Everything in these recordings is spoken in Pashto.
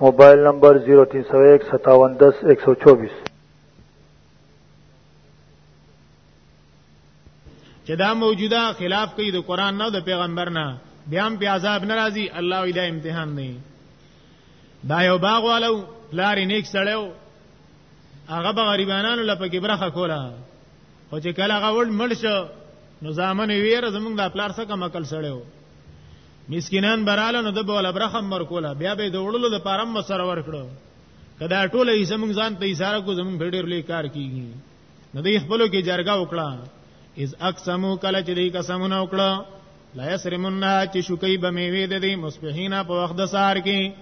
موبایل نمبر 03015710124 چې دا موجوده خلاف کوي د قران نه د پیغمبر نه بیا هم په عذاب ناراضي الله وی دا امتحان نه دا یو باغ والو لار نیک سړیو هغه به غریبانو لپاره کې برخه کوله او چې کله هغه وړ مړ شو نو ځامن ویره زمونږ د پلار سره کمکل سړیو مسکینان براله نو د بوله برخه مرکوله بیا به د وړلو د پارم مسره ورکړو کدا ټوله یې زمونږ ځان ته اشاره کو زمونږ ډېر لوی کار کیږي نو د خپلو کې جرګه وکړه از اقسمو کله چې دې قسمونه وکړه لا یسرمنا چې شوکې به میوه د دې مصبحینا په وخت د سار کې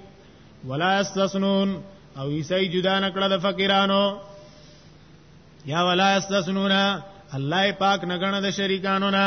ولا استسنون او عیسی جدا نکړه د فقیرانو یا ولا استسنون الله پاک نګنه د شریکانو نه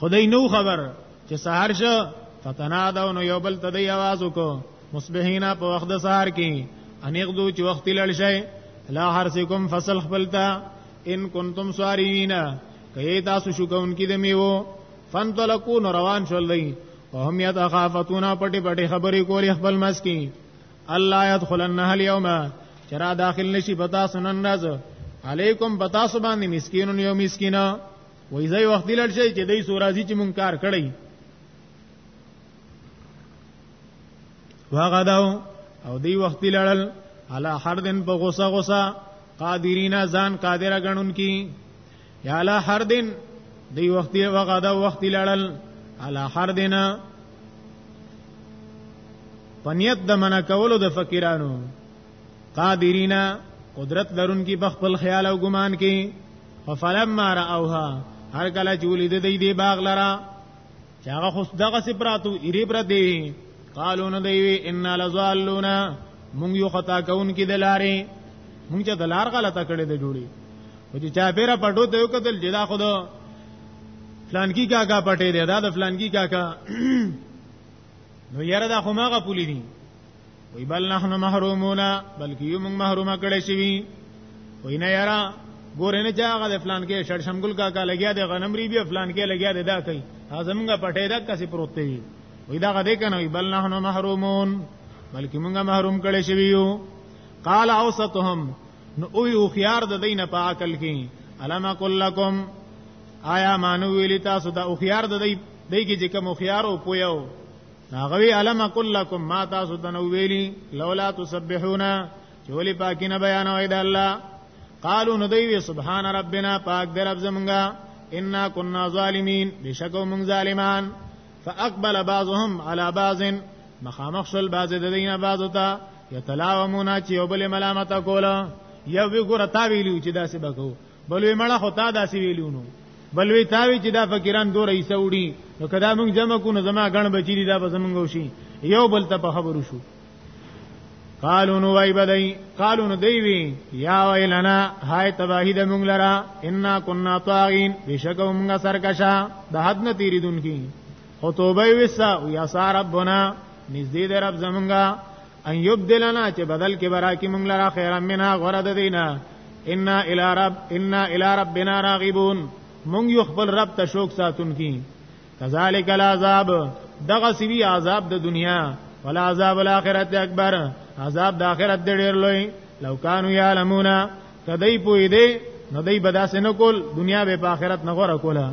خدای نو خبر چې سحر شو فتنادو نو یو بل ته دی आवाज وکړو مصبحینا په وخت د سحر کې انیغدو چې وخت لړ شي لا حرسکم فصل خپلتا ان کنتم سوارین کای تاسو شو کوونکی د میو فانطلقوا نو روان شول دی وهم یتخافتون پټي پټي خبرې کولې خپل مس کې الله يدخلنها اليوم چرا داخل نشي بتا سنن راز علیکم بتا سبحان مسکینون یو مسکینا وای زای وخت لړ شي چې دای سو راضي چې مونږ کار کړی وغداو او دی وخت لړل علا هر دن په غوسه غوسه قادرینا ځان قادر غنون کی یا علا هر دن دی وخت وغدا وخت لړل علا هر دن پنیت د منع کولو د فقیرانو قادرینا قدرت لرون کی بخپل خیال او ګمان کی ففلما راوها هر کله چې ولید دی دی باغ لرا چې هغه خو دغه سپراتو ایری پر دی قالو نه دی ان لزالون مونږ یو خطا کون کی دلارې مونږ چې دلار غلطه کړې دی جوړي او چې چا پیرا پټو ته یو کتل جدا خود فلانکی کاکا پټې دی دا د فلانکی کاکا نو یره دا خو ماغه پولی دي وی بل نحن محرومون بلکې یو موږ محرومه کړی شوی وی نه یرا ګورې نه چاغه د فلان کې شړ شمګل کا کا لګیا د غنم ری بیا فلان کې لګیا د دا کوي ازمږه پټې دا کسي پروت دی وی دا غدې کنه وی بل نحن محرومون بلکې موږ محروم کړی شوی یو قال اوسطهم نو او یو خيار د دینه په عقل کې علم اقول لكم آیا مانو ویل تاسو دا او خيار د دی دی کې چې کوم خيار او پویو ناغوی علم اقول لكم ما تاسو د نو ویلی لولا تسبحون چې ولی پاکینه بیان وای د الله قالو نو دی سبحان ربنا پاک در رب زمونږه ان كنا ظالمين بشکو مونږ ظالمان فاقبل بعضهم على بعض مخامخ شل بعض د دینه بعض ته یتلاومونا چې یو بل ملامت کولا یو وی ګور تا ویلو چې داسې بکو بل وی مړه خطا داسې ویلو نو بل وی تا وی چې دا فقیران دور ایسه وړي نو کدا موږ جمع کو نو زما غن بچی دي دا به زمونږ وشي یو بل ته په خبرو شو قالو نو وای بدای قالو نو دی وی یا ویلنا هاي تباهی د موږ لرا ان كنا طاغین بشکو موږ سرکشا د حد نه تیریدونکو خو توبه یې وسه او یا سا ربنا نږدې دی رب زمونږه ان یبدلنا چې بدل کې برا کې مونږ لرا خیر منا غره د دینه ان الی رب ان الی ربنا راغبون مونږ یو خپل رب ته شوق ساتون کی کذالک العذاب دغه سوی عذاب د دنیا ولا عذاب الاخرت اکبر عذاب د اخرت ډیر لوی لو کانوا یعلمون کدی پوی دی نو دی بداسه نکول دنیا به په اخرت نه غره کوله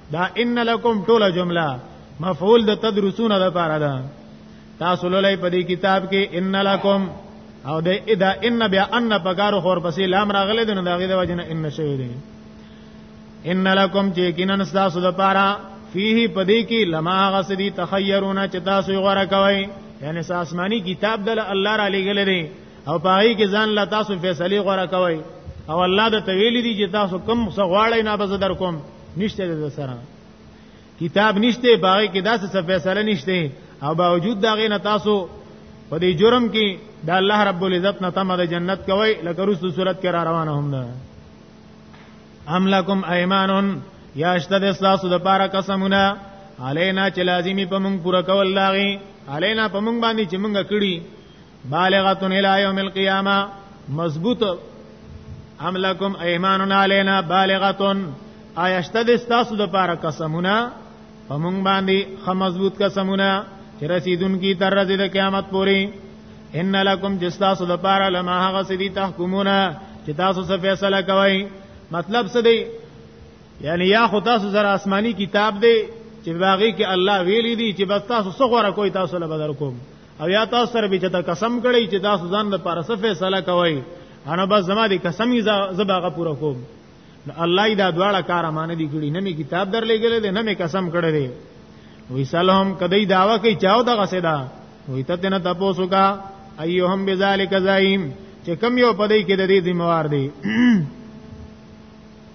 دا ان لکم ټوله جمله مفعول د تدرسون د پاره ده تاسو لولای په دې کتاب کې ان لکم او د ادا ان بیا ان پکارو خور پسې لام راغله د دغه د وجنه ان شوی دی ان لکم چې کینن تاسو د پاره فيه پدې کې لما غسدي تخيرون چې تاسو غوړه کوي یعنی ساسمانی کتاب دل الله را لګل دی او پای کې ځان لا تاسو فیصله غوړه کوي او الله د تویل دي چې تاسو کم څه غواړئ نه بزدر کوم نشته د سره کتاب نشته باغی کې داسې څه فیصله نشته او باوجود دا غینه تاسو په دې جرم کې د الله رب العزت نه تمه د جنت کوي لکه رسو صورت کې را روانه هم ده ام لکم ایمانون یا اشتد اسلاسو د پاره قسمونه علینا چې لازمی په مونږ پوره کول لاغي علینا په مونږ باندې چې مونږ کړی بالغه الى يوم القيامه مضبوط ام لكم ايمان علينا بالغه آیشته د استاسو د پاره قسمونه په مونږ باندې خم مضبوط قسمونه چې رسیدونکو تر ورځې د قیامت پورې ان لکم جستاسو د پاره لما هغه سدي تحکمونه چې تاسو څه فیصله کوئ مطلب څه دی یعنی یا خو تاسو زره آسمانی کتاب دی چې باغی کې الله ویلی دی چې بس تاسو څه غوړه کوی تاسو له بدر کوم او یا تاسو سره به چې قسم کړی چې تاسو ځان د پاره څه فیصله کوئ انا بس زما دې قسم یې زباغه پوره کوم الله دا دواړه کار مان دي کړی نه می کتاب در لګل دي نه می قسم کړی دی وی سلام کدی داوا کوي چاو دغه سدا وی ته نه تاسو کا ایهم بذالک زعیم چې کم یو پدې کې د دې ذمہ وار دی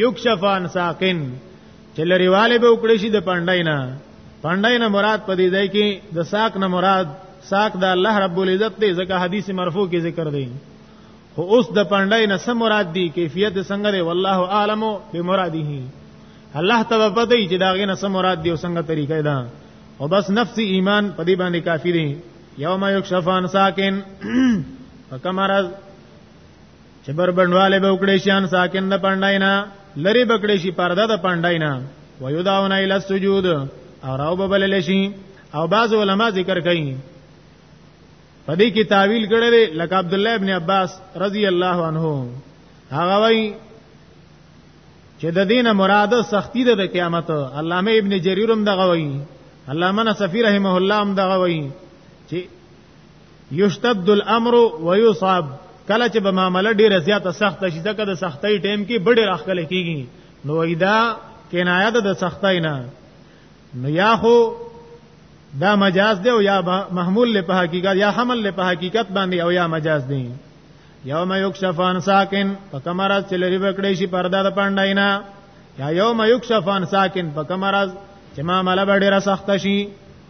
یکشف عن ساقن چې لريواله به وکړي شي د پنداینا پنداینا مراد پدې ځای کې د ساق نه مراد ساق د الله رب العزت دی ځکه حدیث مرفوع کې ذکر دی خو اوس د پندای نه سم مراد دی کیفیت څنګه دی والله عالم بمراده الله تعالی په دې چې دا غي نه سم مراد دی او څنګه طریقې ده او بس نفس ایمان په دې باندې کافی دی یوم یکشفان ساکن فکمرز چې بربندواله به وکړي شان ساکن د پنداینا لری بکړي شي پرده د پنداینا ويداون الى السجود او راو به بلل شي او بعض علما ذکر کوي په دې کې تعویل کړی دی لکه عبد الله ابن عباس رضی الله عنه هغه وایي چې د دینه مراد سختی ده د قیامت علامه ابن جریر هم دغه وایي علامه نصفی رحمه الله هم دغه وایي چې یشتد الامر ويصاب کله چې به معاملې ډیره زیاته سخت شي ځکه د سختۍ ټیم کې بډې راخلې کیږي نو ایدا کنایه ده د سختۍ نه نو یا خو دا مجاز دی او یا محمول له په حقیقت یا حمل له په حقیقت باندې او یا مجاز دی یوم یکشفان ساکن په کمر چې لري وکړې شي پرده د پانداینا یا یوم یکشفان ساکن په کمر چې ما مل به ډیره سخت شي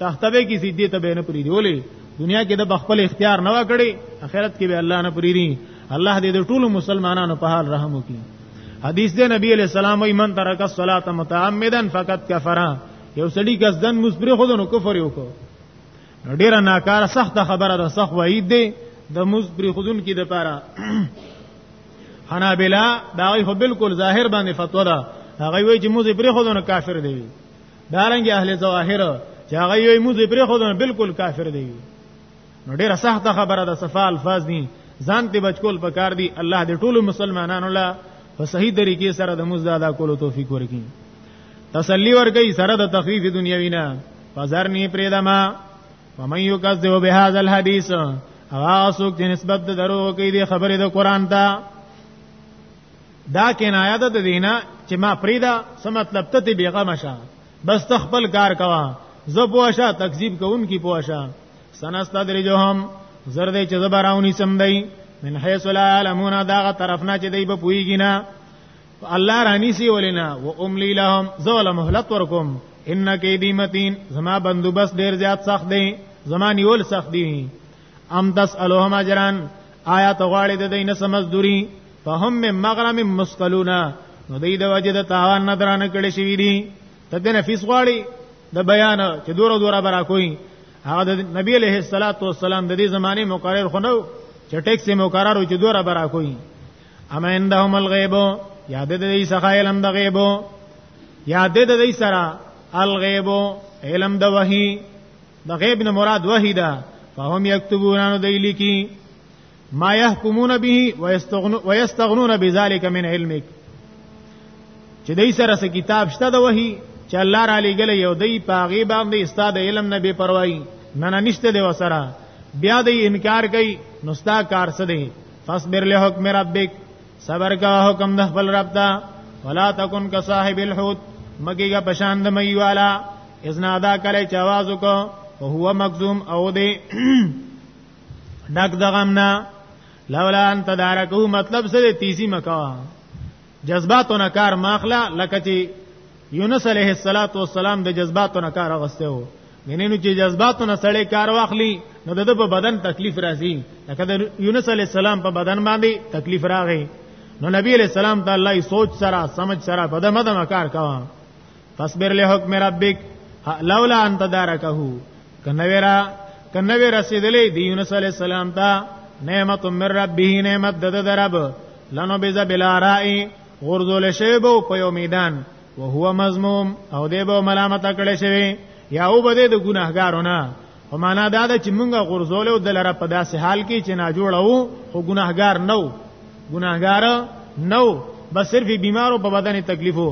تختبه کې سیدی ته به نه پریدي ولې دنیا کې د بخپل اختیار نه وکړي اخرت کې به الله نه پریدي الله دې د ټولو مسلمانانو په حال رحم وکړي حدیث دی نبی علیہ السلام وی من ترک الصلاۃ متعمدا فقط کفر یو سړی قصدن مسبری خود نو کفر یو کو ډیره ناکاره سخت خبره ده سخت وعید دی د مسبری خودن کی د پاره حنابلہ دا خو بالکل ظاهر باندې فتوا ده هغه وی چې موږ پرې خود نو کافر دی دارنګ اهل ظواهر چې هغه یې موږ پرې خو نه بالکل کافر دی نو ډیره سخته خبره ده صفه الفاظ دي ځان ته بچکول پکار دي الله دې ټول مسلمانانو لا په صحیح طریقې سره د موږ زیاده کولو توفیق ورکړي تسلی ورکړي سره د تخفیف دنیوي نه فزر نه پرېدما ومن یکذب بهذا الحدیث هغه څوک چې نسبت د درو کوي د خبرې د قران ته دا کنایه ده د دینه چې ما پریدا څه مطلب ته دی بیغه مشه بس تخپل کار کوا ز پوښه تکذیب کوونکی پوښه سنستدرجهم زردې چې زبراونی سم دی من حيث لا علمون داغه طرف نه چې دی په پویږي نه الله رانی سی ولینا و املی لهم زول مهلت ورکم ان کې دی متین زما بندوبست ډیر زیات سخت دی زما نیول سخت دی ام تسالهم اجرا آیا ته غواړې د دینه سمزدوري فهم من مغرم مسقلونا نو دې د وجه د تاوان نه درانه کړي شوی دي ته د نفیس غواړي د بیان چې دوره دوره برا کوي هغه د نبی له صلوات و سلام د دې زمانه مقرر خنو چې ټیک سي مقرر چې دوره برا کوي اما عندهم الغیب یاد د دې څخه علم د غیب یاد د دې سره الغیب علم د وحی د غیب نه مراد وحی ده فهم یكتبون نو دی لیکي ما يحكمون به ويستغنون بذلك من علمك چې دای سره څه کتاب شته د وحی چې الله را لېګل یو دی پاغي باندې استاد علم نه بے پروايي نه نه نشته دی وسره بیا د انکار کوي نو ستا کار څه دی فاصبر له حکم ربک صبر کا حکم د خپل رب دا ولا تکن کا صاحب الحوت مګيګه پشان د مي والا اذنا دا کله چې आवाज وکړو او هو مخزوم او دی ډک دغمنا لولا ان تدارکو مطلب سره تیزی مکوا جذباتونه کار ماخلا لکه چې یونس علیه السلام د جذباتونه کار غسته وو منینو چې جذباتونه سړی کار واخلي نو د په بدن تکلیف راځي لکه د یونس علی السلام په بدن باندې تکلیف راغی نو نبی علیہ السلام ته الله سوچ سره سمجھ سره په دمه دمه کار کاوه فاصبر لحکم ربک لولا ان تدارکه کنویرا کنوی رسیدلې دی یونس علی السلام ته نعمت من ربه نعمت د درب لنو بذ بلا رائی غرزول شیبو په یو میدان وهو مذموم او دیبو ملامت کړي شوی یا او بده د ګناهګارونه په معنا دا ده چې مونږه غرزول او دلاره په داسې حال کې چې نه جوړو خو ګناهګار نو ګناهګار نو بس صرف بیمارو په بدن تکلیفو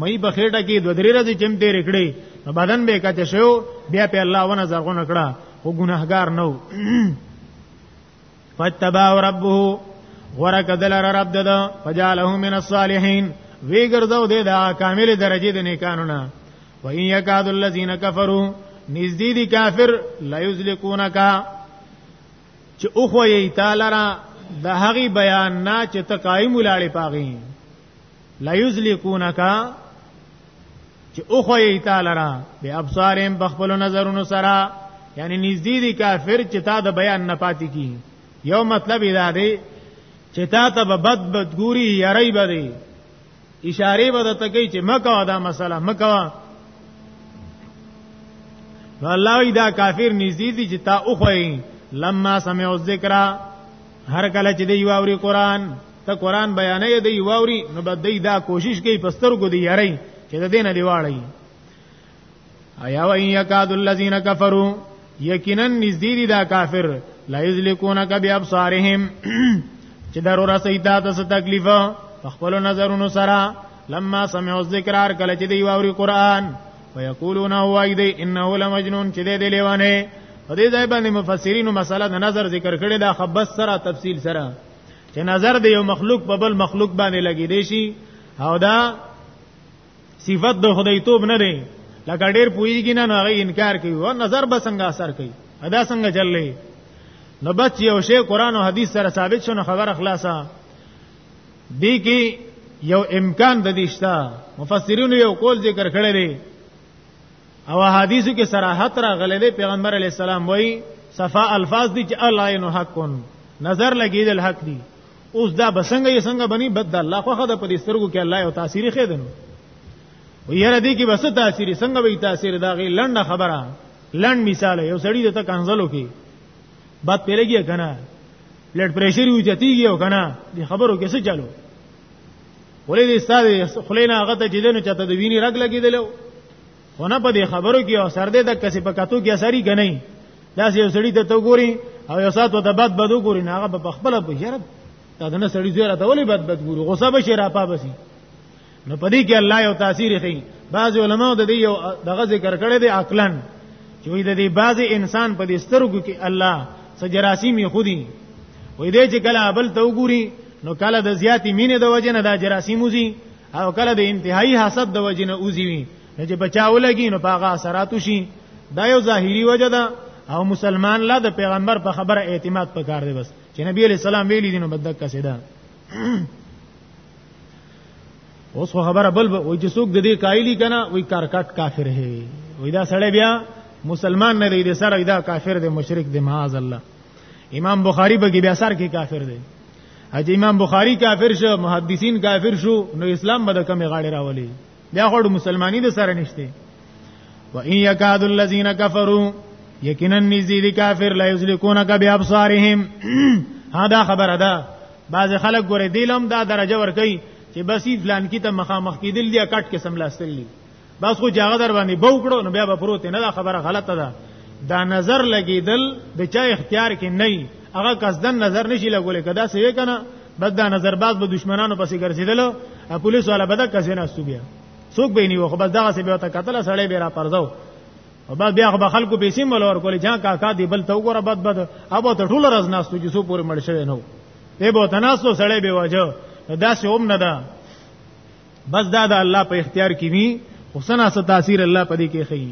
مې په خېټه کې دوه درې ورځې چم تیر کړې بدن به کته شو بیا په الله ونه زرغونه کړه خو ګناهګار نو فتبا ربه ورک دلر رب ددا فجعله من الصالحین وی ګرځاو دې دا کامل درجه د نیکانو نه وان یکاد الذین کفروا نزدې دي کافر لا یذلکونک چې او خو یې تعالی را د هغه بیان نه چې ته قائم ولاړې پاغي لا یذلکونک چې او خو یې تعالی را به ابصارهم بخبل نظرونو سره یعنی نږدې دي کافر چې تا د بیان نه پاتې کی یو مطلب دا دی چې تا ته بد بد ګوري یری بری اشاره به ته کوي چې مکه دا مسله مکه نو الله دا کافر نږدې دي چې تا اوخوي لما سمع الذکر هر کله چې دی واوري قران ته قران بیانې دی واوري نو بد دی دا کوشش کوي پستر کو دی یاري چې د دینه دی واړی ایا و یکاد الذین کفروا یقینا نزدې دي دا کافر لا یذلکونک بیابصارهم چې ضرور سیدا ته تکلیف په خپل نظرونو سره لما سمعوا الذکرار کله چې دی واوري قران ويقولون هو ايدي انه لمجنون چې دی لیوانه په دې ځای باندې مفسرینو مسله د نظر ذکر کړي دا خبس سره تفصیل سره چې نظر د یو مخلوق په بل مخلوق باندې لګی دی شي او دا صفت د خدای توب نه دی لکه ډیر پویږي نه هغه انکار کوي او نظر به څنګه اثر کوي ادا څنګه چللی نو بس یو شی قران او حدیث سره ثابت شونه خبر اخلاصا دی کی یو امکان د دیشتا مفسرین یو قول ذکر کړی دی او حدیثو کې صراحت راغلی دی پیغمبر علی السلام وایي صفا الفاظ دي چې الله عین حقن نظر لګیدل حق دي اوس دا بسنګ یې څنګه بني بد الله خو خدای په دې سترګو کې الله یو تاثیر خې دنو ویره دې کې بس تاثیر څنګه وي تاثیر دا غي لنډه خبره لنډ مثال یو سړی د تک انزلو کې بات پیلګي کنه بلډ پريشر یو چتیږي او کنه دې خبرو کې څه چالو ولې دې استاد خلینا هغه ته چې دنو چاته د ویني رګ لګیدلو خونه په دې خبرو کې او سر دې د کسې په کتو کې اثرې غنئ دا یو سړی ته تو ګوري او یو سات ته بد بد ګوري نه هغه په خپل په یره دا نه سړی زیره ته ولې بد بد ګوري غصه به شي را پا بسي نو پدې کې الله یو تاثیر کوي بعض علماء د دې یو دغه ذکر کړی دی عقلن چې وي د دې بعض انسان په دې سترګو کې الله سجراسیم یې خودي وې دې چې کله ابل ته وګوري نو کله د زیاتی مینې د وجه نه دا جراسیم وزي او کله د انتهایی حسد د وجې نه اوزی وي چې بچاو لګي نو پاغه اثرات شي دا یو ظاهری وجه ده او مسلمان لا د پیغمبر په خبره اعتماد پکار دی بس چې نبی علی سلام ویلی دینو بدک کسه ده اوس خو خبره بل وای چې څوک د دې قایلی کنه وای کارکټ کافر هي وای دا سړی بیا مسلمان نه دی د سره دا کافر دی مشرک دی معاذ الله امام بخاری به کې بیا سر کې کافر دی اجه امام بخاری کافر شو محدثین کافر شو نو اسلام به د کمی غاړه راولي بیا خور مسلمانی د سره نشته و ان یکاد الذین کفروا یقینا نزید کافر لا یزلکونک بابصارهم ها دا خبره ده بعض خلک ګوره دیلم دا درجه ور کوي چې بس فلان کی ته مخامخ کیدل دی کټ کې سملاستل دي بس خو جاغه در باندې بو کړو نو بیا به پروت نه دا خبره غلطه ده دا نظر لګیدل د چا اختیار کې نه هغه قصدن نظر نشي لګولې کدا سوي کنه بد دا نظر باز به دشمنانو پسې ګرځیدل پولیس والا بده کسې نه استو بیا څوک به نیو خو بس دغه څه به تا قتل سړی به را پرځو او بس بیا به خلکو پیسې مل ور کولې جا کاکا دی بل ته وګوره بد بد ابو ته ټول راز ناستو چې سو پورې مړ شوی نو به به تناسو سړی به وجه دا سه هم نه ده بس دا د الله په اختیار کې وي حسنا ست تاثیر الله پدې کې خي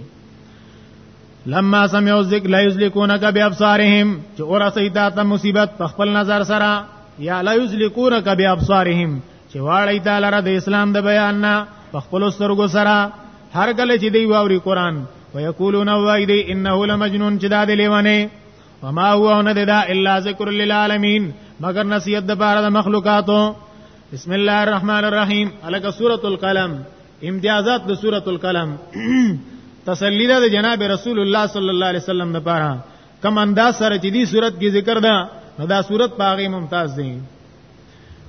لما سمعوا ذکر لا یذلکونک بابصارهم چې اور اسیدا ته مصیبت په خپل نظر سره یا لا یذلکونک بابصارهم چې واړی تعالی را د اسلام د بیان نه په خپل سترګو سره هر کله چې دی واوري قران ويقولون وایدی انه لمجنون چې دا دی لیوانه وما هو نه دا الا ذکر للعالمین مگر نصیحت د بار د مخلوقاتو بسم الله الرحمن الرحیم الک سورۃ القلم امتیازات د سورۃ القلم تسلی ده جناب رسول الله صلی الله علیه وسلم لپاره کم انداز سره چې دی صورت کې ذکر ده نو دا صورت پاغه ممتاز دی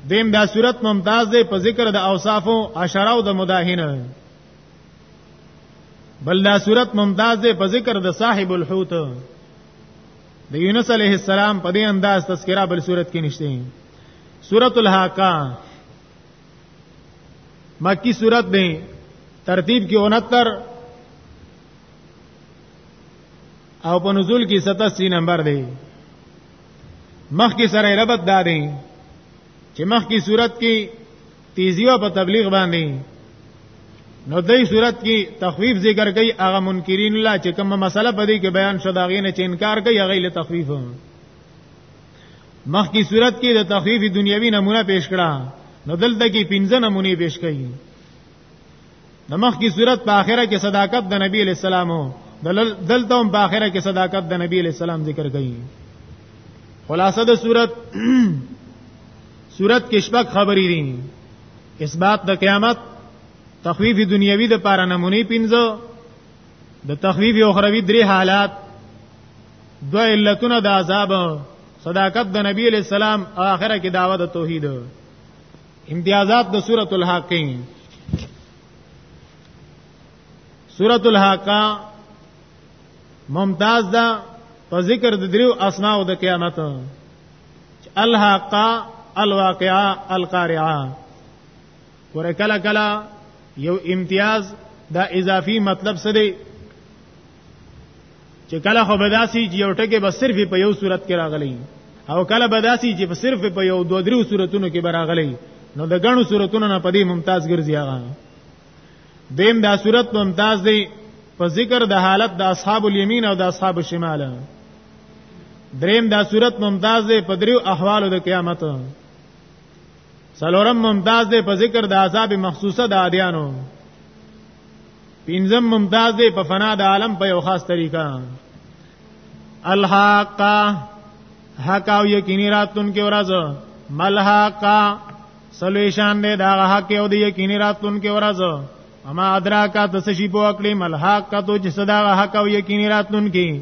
دیم دا صورت ممتاز دی په ذکر د اوصاف او اشاره او د مداهنه بل دا صورت ممتاز دی په ذکر د صاحب الحوت د یونس علیه السلام په دې انداز تذکرہ بل صورت کې نشته سورۃ الحاقہ مکی صورت دی ترتیب کې 69 او په نزول کې 87 نمبر دی مخ کې سره ربط دا دی چې مخ کې صورت کې تیزی او په تبلیغ باندې نو دای صورت کې تخفیف ذکر کوي هغه منکرین الله چې کومه مسله پدې کې بیان شو دا غینه چې انکار کوي هغه له تخفیف مخ کی صورت کې د تخفیف دنیوي نمونه پیش کړه نو دلته کې پنځه نمونه پیش کړي د مخ کی صورت په اخره کې صداقت د نبی علی السلام دلته هم په اخره کې صداقت د نبی علی السلام ذکر کړي خلاصه د صورت صورت کې شپږ خبرې دي اثبات د قیامت تخویف دنیوي د پاره نمونی پنځه د تخویف اخروی درې حالات دو علتونه د عذاب صداقت د نبی علی السلام اخره کې دعوت توحید امتیازات د سورۃ الحاقین سورۃ الحاقہ ممتاز ده په ذکر د دریو اسماء د قیامت الحاقہ الواقعہ القارعہ ور کله کله یو امتیاز دا اضافي مطلب څه دی چې کله خو بداسي چې یو ټکی به صرف په یو صورت کې راغلی او کله بداسي چې صرف په یو دوه درو صورتونو کې براغلی نو د غنو صورتونو نه پدې ممتاز ګرځي هغه دیم دا صورت ممتاز دی په ذکر د حالت د اصحاب الیمین او د اصحاب الشمال دریم دا صورت ممتاز دی په دریو احوالو د قیامت سلورم ممتاز دی په ذکر د عذاب مخصوصه د عادیانو پنځم ممتاز دی په فنا د عالم په یو خاص طریقه الحق حق او یقینی راتون کې ورځ ملحق سلویشان دی دا حق او د یقینی راتون کې ورځ اما ادراکا تسشی په اکلی ملحق تو چې صدا حق او یقینی راتون کې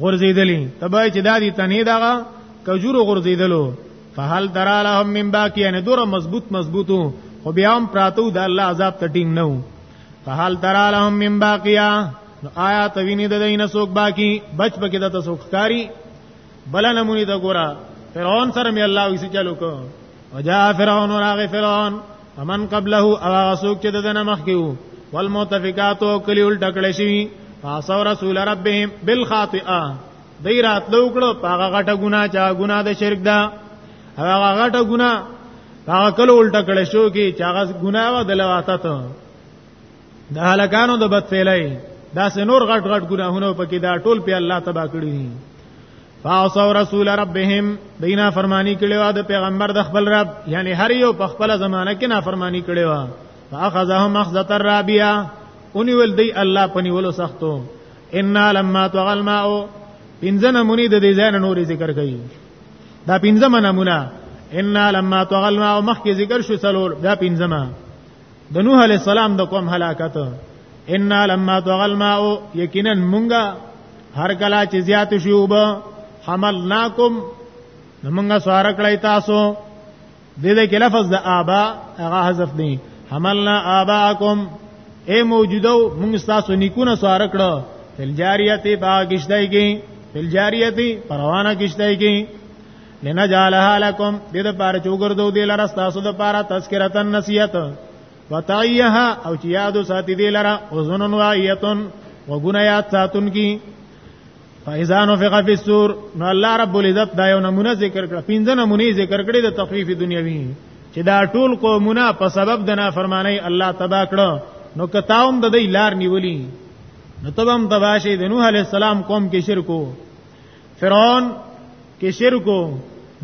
غرزیدلی تبای چې دادی تنه دغه کجورو غرزیدلو فهل ترى لهم من باقي یعنی دور مضبوط مضبوطو خو بیا هم پراتو د الله عذاب ته ټینګ نو فهل ترى لهم من باقیا آیا توینه د دینه سوک باقی بچ پکې د تاسو ښکاری بل نمونه د ګورا فرعون سره می الله وسی چلو کو وجا فرعون راغ فرعون امن قبله او غسوک چې دنه مخ کیو والمتفقات او کلی ول ټکل شي فاسو رسول ربهم بالخاطئه دای راتلو کړو پاغه غټه ګنا چا ګنا د شرک دا هغه غټه ګنا هغه کله الټه کړه شو کی چې هغه ګنا و د لواته ته د هلکانو د بدفعلای دا سه نور غټ غټ ګناهونه پکې دا ټول په الله تبا کړی فاصو رسول ربهم دینا فرمانی کړي وا د پیغمبر د خپل رب یعنی هر یو په خپل زمانہ کې نافرمانی کړي وا فاخذهم اخذه الرابیه اونی ول دی الله پنی ولو سختو ان لما تغل ماء پنځه نمونی د دې ځای نور ذکر کړي دا پنځه نمونه ان لما تغل ماء مخکې ذکر شو سلور دا پنځه د نوح علی السلام د قوم هلاکت ان لما طغى الماء یقینا مونږه هر کلا چې زیات شوب حملناکم مونږه سوار کړی تاسو د دې کې لفظ د آبا هغه حذف دی حملنا آباکم اے موجودو مونږ تاسو نیکونه سوار کړو فل جاریته باغشتای کې فل جاریته پروانه کشتای کې لنجعلها لكم دې د پاره چوغردو دې لره تاسو د پاره تذکرتا نصیحت وتعیها او چې یادو ساتي دې لره اذنن وایتن وغنا یاد ساتون کی فاذا نفخ فی السور نو الله رب العزت دا یو نمونه ذکر کړ پنځه نمونه ذکر کړې د تخفیف دنیوي چې دا ټول قومونه په سبب د نافرمانی الله تبا کړو نو کتاوم د دې لار نیولی نو تبم تباشی د نوح علی السلام قوم کې شرکو فرعون کې شرکو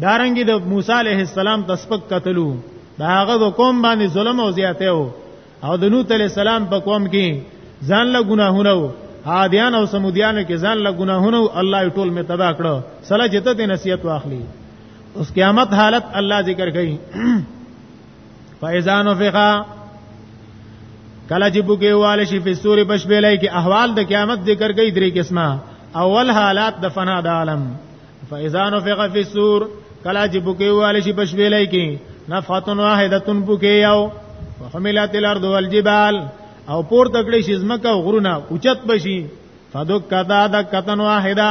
دارنګي د موسی عليه السلام تسبق قتلو دا هغه د قوم باندې ظلم او زیاته وو او د نوح عليه السلام په قوم کې ځان له ګناهونه وو عادیان او سمودیان کې ځان له ګناهونه وو الله ټول می تبا کړو سلا جته نصیحت واخلي اوس قیامت حالت الله ذکر کوي فایزانو فقا کله چې بوګي وال شي په سورې بشبلای کې احوال د قیامت ذکر کوي درې قسمه اول حالات د فنا د عالم فاذا نفخ في السور کله چې بوګي وال شي بشبلای کې نفخه واحده بوګي یو وحملت الارض والجبال او پور تکړه شي زمکه غرونه اوچت بشي فدک کذا دکتن واحده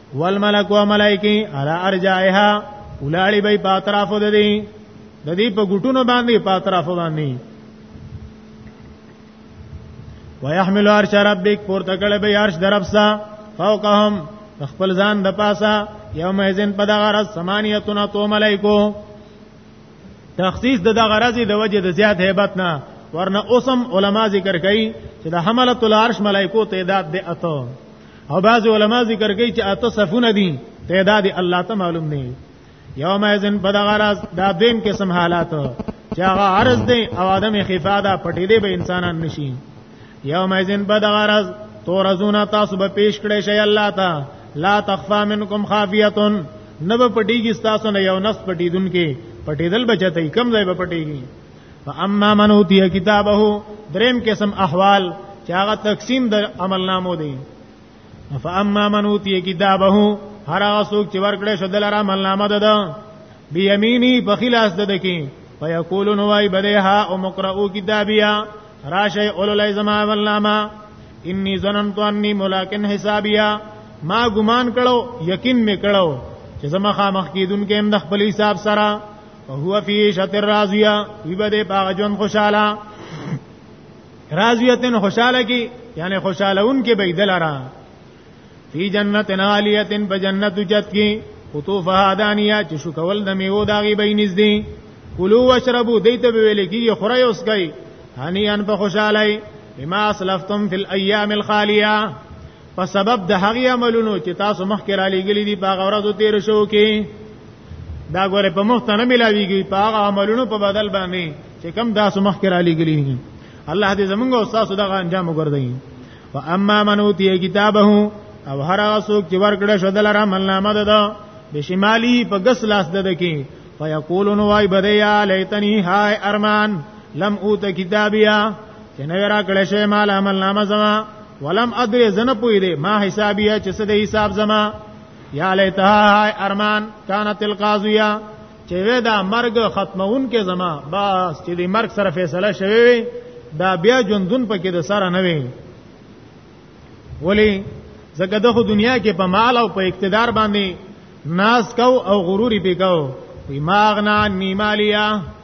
والملک و ملائکی علی ارجائها ولاړی به په اطرافو د دې د دې په ګټونو باندې په اطرافو باندې ويحمل عرش ربک پورته کړه به عرش درپسا فوقهم خپل ځان د پاسا یوم ازن په دغه راز سمانیتون تو ملائکو تخصیص د دغه راز د وجه د زیات hebat نه ورنه اوسم علما ذکر کوي چې د حملت العرش ملائکو تعداد د اته او بعض علما ذکر کوي چې اته صفونه دي تعداد الله ته معلوم نه یوم ازن بدغراز دا دیم قسم حالات چې هغه عرض دی او ادم خفاده پټې دی به انسانان نشي یوم ازن بدغراز تو رزونا تاسو به پیش کړی شي الله ته لا تخفا منکم خافیه نو پټیږي تاسو نه یو نس پټیدون کې پټیدل بچته کم ځای به پټیږي فاما من اوتی کتابه دریم قسم احوال چې هغه تقسیم د عمل نامو دی فاما من اوتی کتابه هر هغه څوک چې ورکړې شو دلاره عمل نامه ده بیمینی په خلاص ده دکی فیقولون وای بدیها او مقرؤ کتابیا راشه اولل زما عمل نامه انی ظننت انی ملاکن حسابیا ما ګمان کړو یقین می کړو چې زما خامخ کیدون کې هم د خپل حساب سره هو فی شتر راضیه وی به په جون خوشاله راضیتن خوشاله کی یعنی خوشاله اون کې به دلرا فی جنت عالیتن په جنت جت کی قطوفها دانیه چې شو کول د میوه داغي به نږدې کلو واشربو دیته به ویل کی خورای اوس کوي هنیان په خوشاله بما اسلفتم فی الايام الخالیه په سبب د هغه عملونو چې تاسو مخکې را لېګلې دي په غورزو تیر شو کې دا ګوره په مخ ته نه ملاويږي په هغه عملونو په بدل باندې چې کم داسو مخ کې را لګلي الله دې زمونږ او تاسو دغه انجام وګرځي و اما من اوتی کتابه او هر هغه څوک چې ورکړه شو دلر عمل نامه ده بشمالی په غس لاس ده کې فیقولون وای بدیا لیتنی هاي ارمان لم اوت کتابیا چې نه را کړه شی مال عمل نامه زما ولم ادري زنه پوی دې ما حسابیا چې څه دې حساب زما یا لیتها ارمان کانت القاضیه چې وې دا مرګ ختمون کې زما بس چې دې مرګ سره فیصله شوی دا بیا ژوندون پکې د سره نه وي ولی زګه د دنیا کې په مال او په اقتدار باندې ناس کو او غروري پکاو وی ماغنا نیمالیا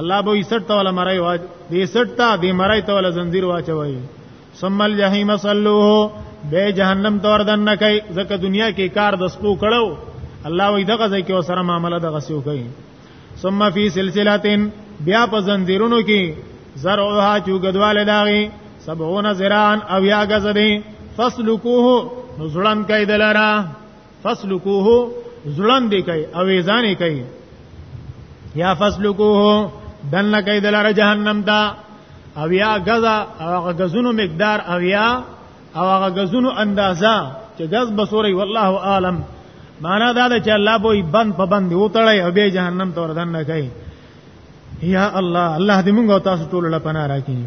الله به 61 توله مرای واج دې 61 تا دې مرای توله زنجیر واچوي ثم الجحیم صلوه به جهنم تور دن نه کوي ځکه دنیا کې کار د سپو کړو الله وی دغه ځکه وسره معاملې دغه سیو کوي ثم فی سلسلاتین بیا په زنجیرونو کې زرعها چوغدواله داغي 70 زران او یا غزدي فسلکوه نزلن کیدلرا فسلکوه زړن دی کوي او ایزان کوي یا فسلکوه دنه کوي دلار جهنم ته او یا غزا او هغه غزونو مقدار او یا او هغه غزونو اندازا چې غز بصوري والله عالم معنا دا ده چې الله به بند په بند وتړي او به جهنم ته وردن نه کوي یا الله الله دې موږ تاسو ټول لپاره راکړي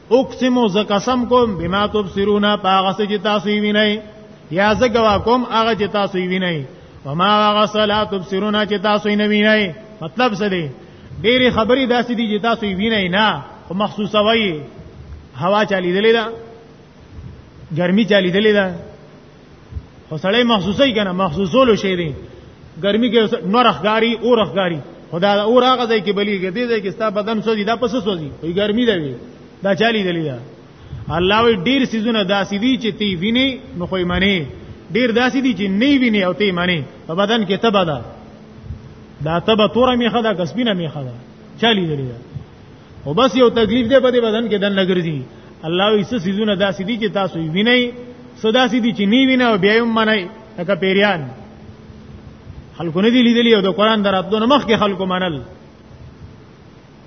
اقسم ز قسم کوم بما تبصرون پاغه چې تاسو یې وینئ یا ز گوا کوم هغه چې تاسو یې وینئ وما هغه صلات تبصرون چې تاسو یې نه وینئ مطلب څه دی ډېری خبرې داسې دي چې تاسو یې وینئ نه او مخصوصه وایي هوا چالي دلی دا ګرمي چالي دلی دا خو سړی محسوسه کنه محسوسولو شي دي ګرمي کې نور اخګاری اور اخګاری خدا اور هغه ځای کې بلیږي دې ځای کې ستا بدن سوځي دا پس سوځي وي ګرمي دی دا چالي دی دا الله وی ډیر سيزونه داسې دي چې تی ویني نو خو یې معنی ډیر داسې دي چې نه ویني او تی معنی په بدن کې تبه ده دا تبه تور میخه ده کسبینه میخه ده چالي دی دا او بس یو تکلیف دی په دې بدن کې دن لګرځي الله یې څه سيزونه داسې دي چې تاسو یې وینئ صدا سي دي چې نی وینئ او بیا یې منئ لکه پیریان خلکو نه دي لیدلی او د قران دراتلو مخ کې خلکو منل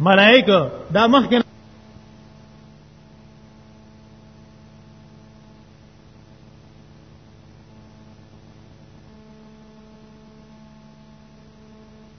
ملائکه دا مخ کې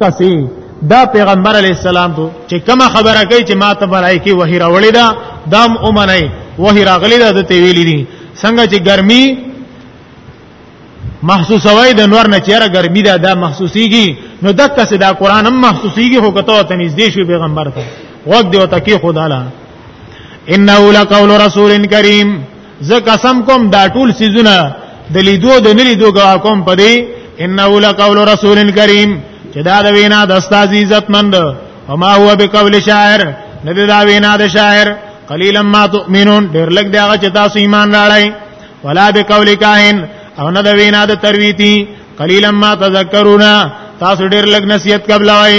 کسي دا پیغمبر علی السلام ته چې کما خبره کوي چې ما ته ملایکی وحی راولې دا دام اومنای وحی راغلی دا ته ویلې دي څنګه چې ګرمي محسوسوي د نور نه چیرې ګرمي دا دا محسوسيږي نو دکه سه دا قران هم محسوسيږي هو کته ته نږدې شو پیغمبر ته وخت دی او تکي خداله انه لقول رسول کریم زه قسم کوم دا ټول سيزونه د لیدو د نه لیدو ګوا کوم پدې انه لقول رسول کریم چې دا د وینا د استاد عزت مند او ما هو بقول شاعر نه دا وینا د شاعر قلیلا ما تؤمنون ډېر لږ دی هغه چې تاسو ایمان راړی ولا بقول کاهن او نه د وینا د ترویتی قلیلا ما تذکرونا تاسو ډېر لږ نصیحت قبلوي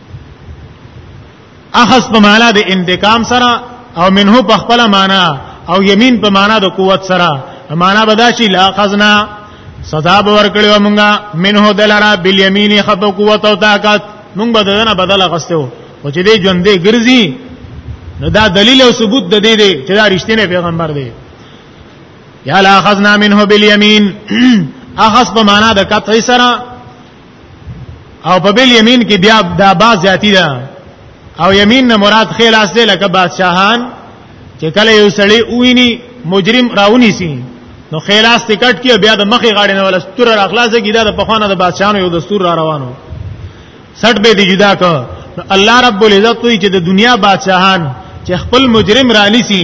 اخذ په معنا د انتقام سره او منه په خپل معنا او یمین په معنا د قوت سره معنا بداشي لا اخذنا سزا به ورکړو مونږه منه دلرا بالیمین خپ قوت او طاقت مونږ بدلنه بدل غستو او چې دې ژوندې ګرځي نو دا دلیل او ثبوت د دې دی چې دا رښتینی پیغمبر دی یا لا اخذنا منه بالیمین اخذ په معنا د قطعی سره او په بل یمین کې بیا دا با زیاتی ده او یمین نه مراد خلاص دی لکه بادشاہان چې کله یو سړی ویني مجرم راونی سي نو خلاص ټکټ کې بیا د مخې غاړې نه ولا ستور را خلاصه کیدا د پخوانه د بادشاہانو یو دستور را روانو سټ به دی جدا ک الله رب العزت وی چې د دنیا بادشاہان چې خپل مجرم رانی سي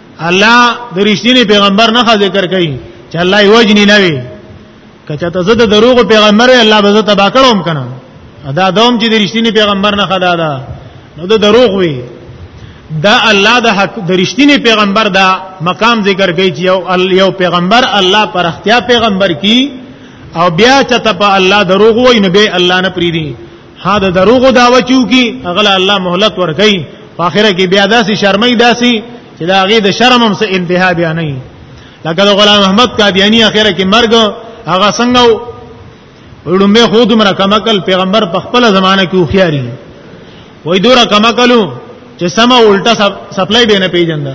الله د رښتینی پیغمبر نه ذکر کوي چې الله یې وجنی نه وي کچا ته زه د دروغ پیغمبر الله به زه تبا کړم کنه ادا دوم چې د رښتینی پیغمبر نه خدا دا نو د دروغ وي دا الله د حق د رښتینی پیغمبر دا مقام ذکر کوي چې یو یو پیغمبر الله پر اختیا پیغمبر کی او بیا چته په الله دروغ وای نو به الله نه پریدي ها د دروغ داوا چو کی اغل الله مهلت ورکي په اخره کې بیا داسې شرمې داسې چې دا غي د شرم هم څه انتها بیا نه لکه د غلام احمد قادیانی اخره کې مرګ هغه څنګه ولومبه خود مر کمکل پیغمبر په خپل زمانہ کې وخیاري وای دورا کمکلو چې سما الټا سپلای به نه پیجن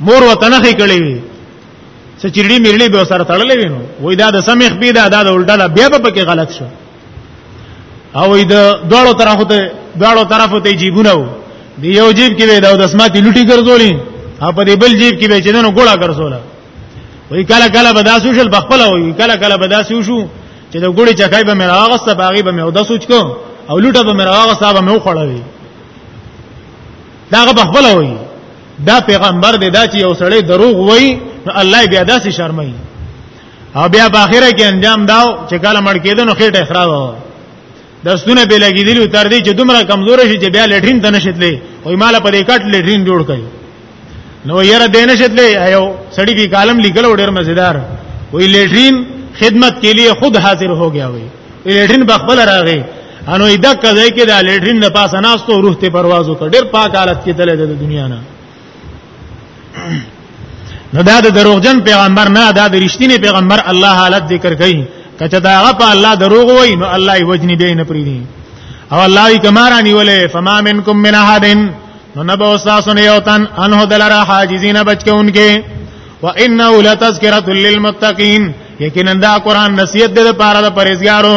مور وطن خې کړی وي سچړي میرلي به سره تړلې وینو وای دا د سمې خپې دا د الټا بیا په کې غلط شو او د دوړو طرفو ته دوړو طرفو ته جیبونه وو دی یو جیب کې وې دا د اسماتي لټي ګرځولې او په دې بل جیب کې به چې دنو ګوړه ګرځوله وای کله کله به داسو شل بخپل وای کله کله به داسو شو چې د ګوړي چکای به مې راغسته باغی به مې او د سوچ کو او لټه به مې راغسته به مې وخړوي داغه بخپل وای دا پیغمبر دی دا چې یو سړی دروغ وای نو الله بیا داسې شرمایي او بیا په اخره کې انجام داو چې کله مړ کېدو نو خېټه خراب و د سونه به لګیدل تر دې چې دومره کمزور شي چې بیا لټرین ته نشیدلې او مال په دې کټ لټرین جوړ کړي نو یره دې نشیدلې ایو سړی کې کالم لیکل ډېر مزیدار وی لټرین خدمت کې لیے خود حاضر هو گیا وی لټرین بخبل راغی انو ایدا کځای کې د لټرین د پاسه ناستو روح ته پرواز وکړ ډېر پاک حالت کې تللی د دنیا نه نو دا د دروغجن پیغمبر نه دا د رښتینی پیغمبر الله حالت ذکر کوي کچه دا غپ الله دروغ وای نو الله یې وجنی به نه پریدي او الله یې کمارا نیولې فما منکم من احد نو نبا استاسن یوتن انه دلرا حاجزین بچکونکې وانه لتذکرۃ للمتقین یقینا دا قران نصیحت دې لپاره د پرهیزګارو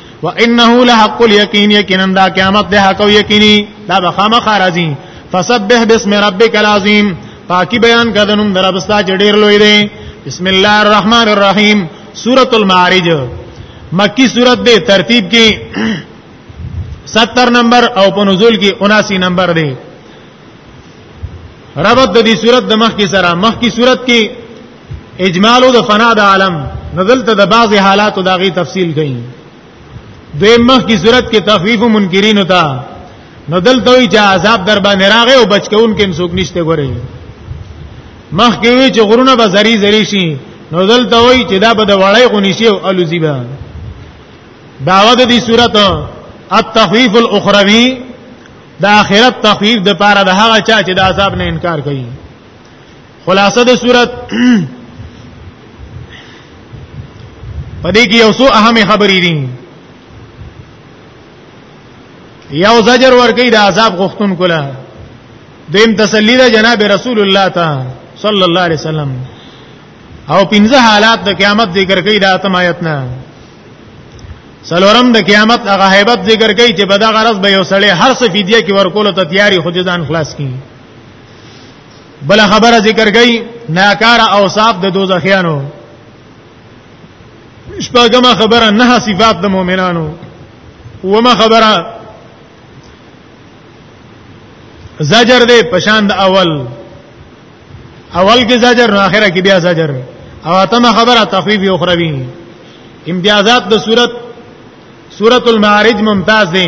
وانه لحق اليقين یقینا دا قیامت ده حق او یقیني دا بخامه خارازي فسبح باسم ربك العظیم پاکي بیان کدنم دربستا چډیر لوی دی بسم الله الرحمن الرحیم سورۃ المعارج مکی سورۃ دے ترتیب کی 70 نمبر او په نزول کی 79 نمبر دی ربط د دې صورت د مخ کې سره مخ کې صورت کې اجمال او د فنا د عالم نزل ته د بعض حالات او داغي تفصیل کړي د مخ کې صورت کې تخفیف منکرین ہوتا نزل ته وی چې عذاب در باندې راغی او بچکون کې مسوک نشته ګوري مخ کې وی چې غرونه به زری زری شي نزل ته وی چې دا به د وړای غونی شي او الوزی به داوود دې صورت التخفیف الاخروی د آخرت تخفیف د پاره د هغه چا چې د عذاب نه انکار کوي خلاصه د صورت پدې کې یو څو اهم خبرې دي یو زجر ورګي د عذاب غختون کوله دیم تسلی ده جناب رسول الله ته صلی الله علیه وسلم او پنځه حالات د قیامت ذکر کوي د اتم آیت نه سلورم د قیامت هغه hebat ذکر کوي چې بدا غرض به یو سړی هر څه فدیه کې ورکول ته تیاری خو ځان خلاص کړي بل خبره ذکر کوي ناکار اوصاف د دوزخیانو شپږم خبره نه صفات د مؤمنانو ومه خبره زجر دی پشان د اول اول کې زجر نو اخره کې بیا زجر او اتمه خبره تخفیف یو خروی امتیازات د صورت سورۃ المعارج ممتاز دی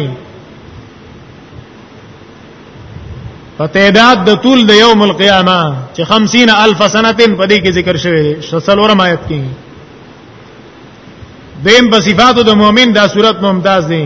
په تعداد د طول د یوم القیامه چې 50 الف سنه په دې کې ذکر شوی دی شسلورم آیت کې دیم په صفاتو د مؤمن دا صورت ممتاز دی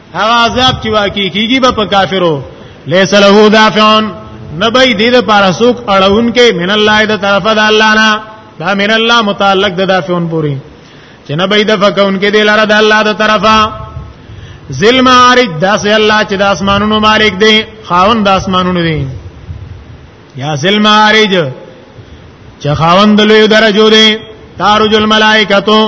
هغه عذاب چې واقع کیږي به په کافرو ليس له دافعون نبي دې د پاره سوق اړون کې من الله د طرف د الله نه دا من الله متعلق د دافعون پوری چې نبي د فکون کې دې لاره د الله د طرفه ذل معارج داس الله چې د اسمانونو مالک دی خاون د اسمانونو دی یا ذل معارج چې خاوند لوی درجو دی تارج الملائکتو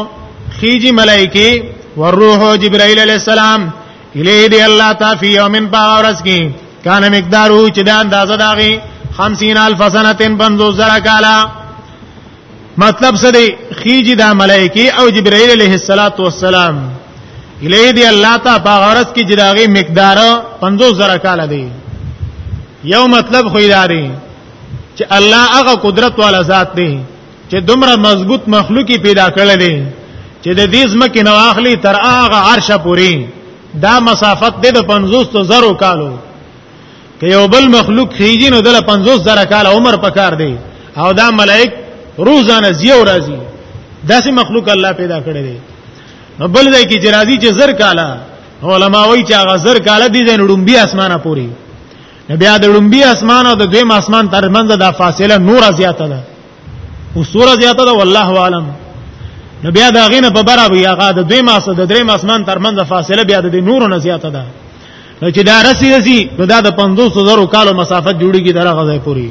خیجی ملائکی والروح جبرائیل علیہ السلام الیه دی الله تا فی یومن باورس کی کان مقدارو چې د اندازه داغي 50000 سنه 50 زره کاله مطلب څه دی خيجي دا ملائکه او جبرائیل علیه الصلاۃ والسلام الیه دی الله تا په غرض کې جداغي مقدار 50 زره کال دی یو مطلب خو اداري چې الله هغه قدرت والا ذات دی چې دومره مضبوط مخلوقي پیدا کړل دی چې د دې ځمکې نو اخلي تر هغه عرشه پوري دا مسافت د 50 زرو کالو که یو بل مخلوق خېږي نو دله 50 زره کال عمر پکار دی او دا ملائک روزانه زیو راځي داسې مخلوق الله پیدا کړی دی نو بل ځای کې جرازي چې زر کاله علما وایي چې هغه زر کاله دي زین ډومبي اسمانه پوری بیا د ډومبي اسمان او د دویم اسمان ترمنځ دا فاصله نور زیاته ده او سور زیاته ده والله عالم نو بیا دا غینه په برابر یا غا د دویم اسمان د دریم اسمان ترمنځ فاصله بیا د نور نه زیاته ده نو چې دا رسی رسی نو دا د 500 زرو کالو مسافت جوړیږي درغه ځای پوری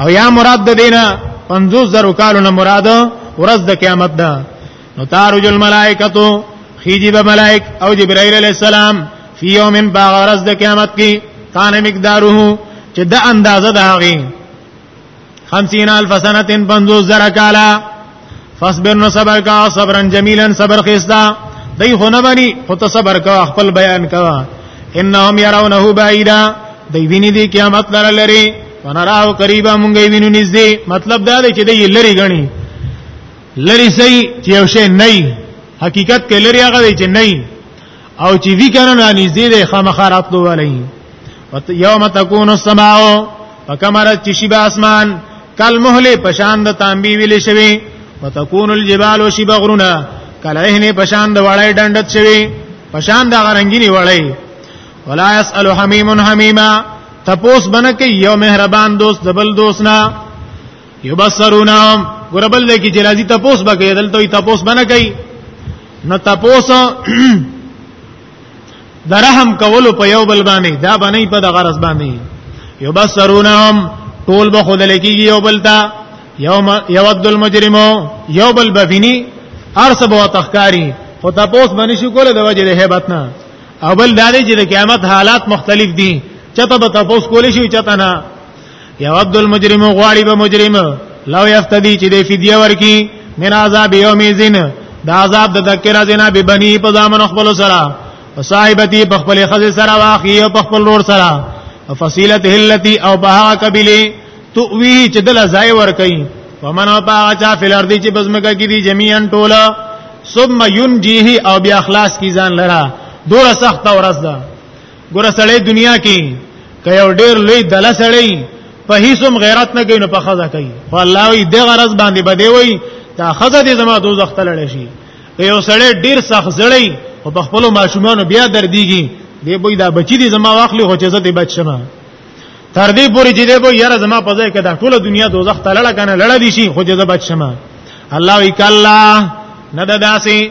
او یا مراد د دینه 500 زرو کالو نه مراد ورځ د قیامت ده نو تارج الملائکتو خیجی به ملائک او جبرائیل علیہ السلام فی یوم باغ ورځ د قیامت کې کان مقداره چې د اندازه ده هغه 50 الف سنه 50 زره کالا فاصبر نو صبر کا صبرا جمیلا صبر خستا دای خو نه بني خو ته صبر کا خپل بیان کا انهم يرونه بعيدا دای ویني دي قیامت لره لري ونراو قریبا مونږ وینو نږدې مطلب دا دی چې دای لري غني لري سي چې یو شی نه حقیقت کې لري هغه چې نه او چې وی کنه نه نږدې ده خامخارات لو علی یوم تکون السماء فکمر تشیب اسمان کل مهله پشان د تانبی ویل شوی وتكون الجبال شیب غرنا کله نه پشان د وړای ډندت شوی پشان د غرنګینی وړای ولا يسأل حميم حميما تپوس بنکه یو مهربان دوست دبل دوست نه یبصرونهم ګوربل دې کې جلازي تپوس بګې دلته تپوس بنه کوي نو تپوس درهم کولو په یو بل باندې دا باندې په د غرض باندې یو بسرونهم ټول به خود لکیږي یو بل تا یوم یود المجرمو یو بل بفینی ارس به تخکاری خو تاسو باندې شو کوله د وجه د hebat نه اول دا دی چې د قیامت حالات مختلف دي چته به تاسو کولی شي چته نه یو عبد المجرم غواړي به مجرم لو یفتدی چې د فدیه ورکی من عذاب یوم زین دا عذاب د ذکر زنا به بنی په ځامن خپل سره صاحبتی په خپل خزه سره واخی او په خپل رور سره فصیلته التي او بها قبلی تووی چې دل ځای ور کوي ومن او پاغه چا فل ارضی چې بزمګه کې دي جميعا ټوله ثم ينجيه او بیا اخلاص کی ځان لرا دوره سخت ورځ ده ګوره سړی دنیا کې که یو ډیر لوی دله سړی په هیڅم غیرت نه کوي نو په خزه کوي خو الله وی د غرض باندې بده وی دا خزه دې زما دوزخ ته لړ شي که یو سړی ډیر سخت زړی او په خپل ماشومان بیا دردیږي دې بوې دا بچی دې زما واخلي خو چې زه دې بچم تر دې پورې چې دې بوې یاره زما په ځای کې دا ټول دنیا دوزخ ته لړ کنه لړ دي شي خو چې زه بچم الله وی کلا نه داسي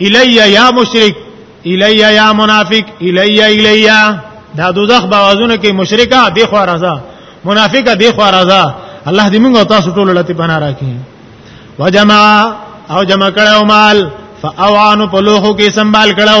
الیا یا مشرک الیا یا منافق الیا الیا دا دوزخ باوازونه کې مشرکا دی خو راځه منافقا دی خو راځه الله دې موږ تاسو ټول لته پناه راکړي وجمع او جمع کړو مال فاوانو په لوخو کې سنبال کړو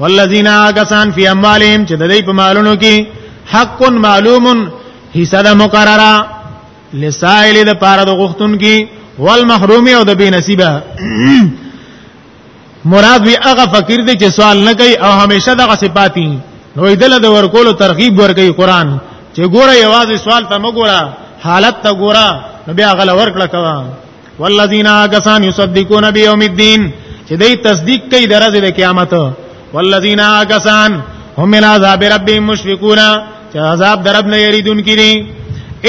والذین آکسان فی اموالهم چې د دې په مالونو کې حق معلوم حصہ ده مقرره لسائل د پاره د غختون کې والمحروم او د بی نصیبه مراد وی هغه فقیر دی چې سوال نه کوي او همیشه دغه صفاتی نو ایدل د ورکولو ترغیب ورکوي قران چې ګوره یوازې سوال ته مګوره حالت ته ګوره بیا غل ورکړه کوا والذین کسان یصدقون بیوم الدین چې دې تصدیق کوي درځي د قیامت والذین کسان هم من عذاب ربهم مشفقون چې عذاب درب نه یریدون کړي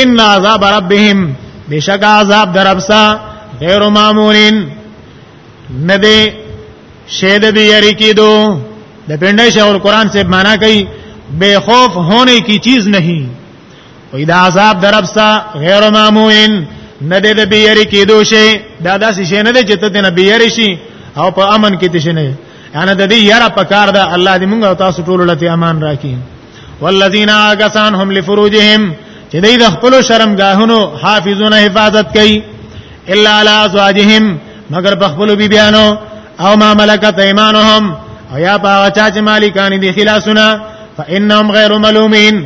ان عذاب ربهم بشک عذاب دربسا غیر مامورین ندی شید دی یری کی دو د پندای شیخ القرآن سے معنا کوي بے خوف ہونے کی چیز نہیں وې دا عذاب درپستا غیر ماموین نه دې د بیری کېدو شي دا داسې شي نه دې چې ته نه بیری شي او په امن کې تشه نه یعنی د دې یاره پکار ده الله دې موږ تاسو ټول لته امان راکړي والذین آگسان هم لفروجهم چې دې د خپل شرم گاهونو حافظونه حفاظت کوي الا علی ازواجهم مگر په خپل بی بیانو او ما ملکت ایمانهم او یا په چا چې مالکان دي خلاصونه فانهم غیر ملومین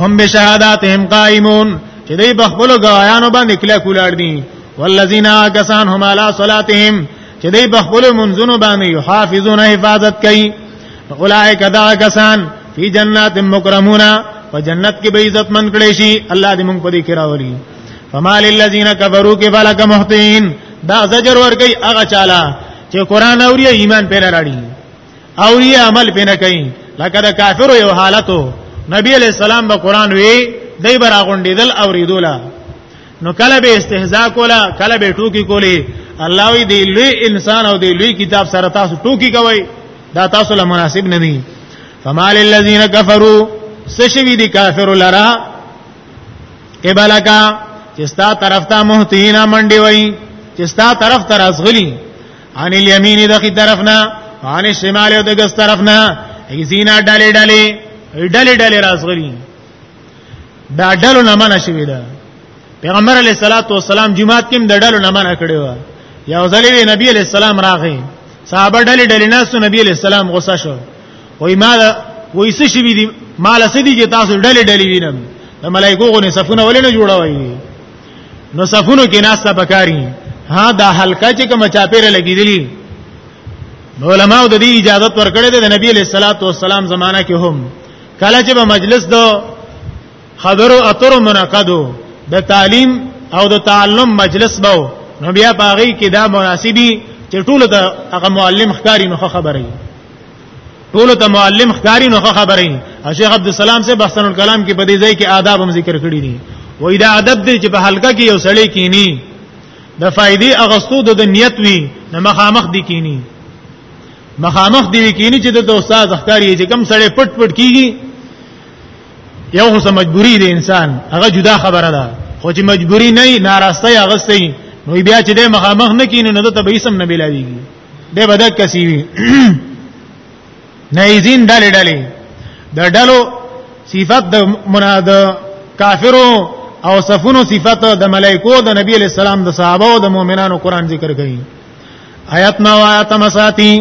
هم بشهاداتهم قائمون چې دوی په خپل غوایانو باندې کله کولاړ دي والذین کسان هم علی صلاتهم چې دوی په خپل منځونو باندې یحافظون حفاظت کوي اولائک دا کسان فی جنات مکرمون په جنت کې به عزت من کړي شي الله دې موږ په دې کې راولي فما للذین کفروا کفلک محتین دا زجر ور کوي هغه چاله چې قران اوري ایمان پیرا راړي او یې عمل پینه کوي لکه د کافرو یو حالتو نبی علیہ السلام به قران وی دای برا غونډیدل او ریدولا نو کله به استهزاء کولا کله به ټوکی کولی الله وی دی لوی انسان او دی لوی کتاب سره تاسو ټوکی کوي دا تاسو له مناسب نه دي فمال الذين كفروا سشوی دی کافر لرا ابلکا چستا طرف ته مهتینا منډي وای چستا طرف ته رازغلی ان الیمین د خي طرفنا ان شمال او د ګس طرفنا ایزینا ډلې ډلې ډلې ډلې راسغلی دا ډلو نه منع شوی دا پیغمبر علی صلوات و سلام جمعات کې د ډلو نه منع کړی و یو ځلې نبی علی السلام راغی صحابه ډلې ډلې ناس نبی علی السلام غوسه شو وای ما وای څه شي دي مال سدي چې تاسو ډلې ډلې وینم د ملایکو غو نه صفونه ولې نه جوړوي نو صفونو کې ناس ته پکاري ها دا حلقه چې کوم چاپیره لګیدلی علماء د دې اجازه ورکړې ده د نبی له صلوات و سلام زمانہ کې هم کله چې په مجلس دو خبرو اترو منعقدو د تعلیم او د تعلم مجلس بو نو بیا پاغي کې دا مناسبي چې ټول د هغه معلم ښکاری نو خبرې ټول ته معلم ښکاری نو خبرې شیخ عبد السلام سے بحثن الکلام کې په دې ځای کې آداب هم ذکر کړی دي وای دا ادب دی چې په حلقه کې یو سړی کینی د فائدې اغستو د نیت وی نه مخامخ دی کینی مخامخ دی کینی چې د استاد ښکاری چې کم سړی پټ پټ کیږي یو خو مجبوری دی انسان هغه جدا خبره ده خو چې مجبوری نه ناراسته اغستې نو بیا چې د مخامخ نه کینی نو د تبعیسم نه بلاویږي دی به دک سی وی نایزین ډلې ډلې د ډلو صفت د مناد کافرو او صفونو صفت د ملائکو د نبی علی السلام د صحابه او د مؤمنانو قران ذکر کوي آیات نو آیات مساتی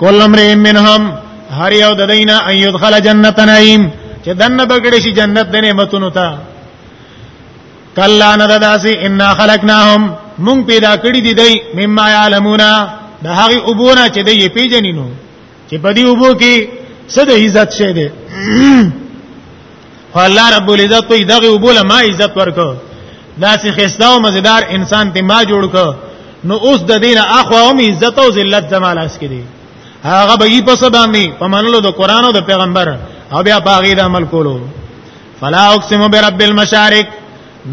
کول امر منهم هر یو د دینه ان يدخل جنته نعیم چې دنه بغړې شي جنت د نعمتونو ته کلا نه داسې ان خلقناهم مونږ پیدا کړی دی دی مما یعلمون د هغه ابونه چې دی پیژنینو چې په دې ابو کې څه د عزت شه دی الله رب العزت په دغه ابو له ما عزت ورکو داسې خستا او مزیدار انسان ته ما جوړ کو نو اوس د دینه اخوا هم عزت او ذلت زمال اس کې دی هغه به یې په سبا می په منلو د قران او د پیغمبر او بیا په هغه د عمل کولو فلا اقسم برب المشارق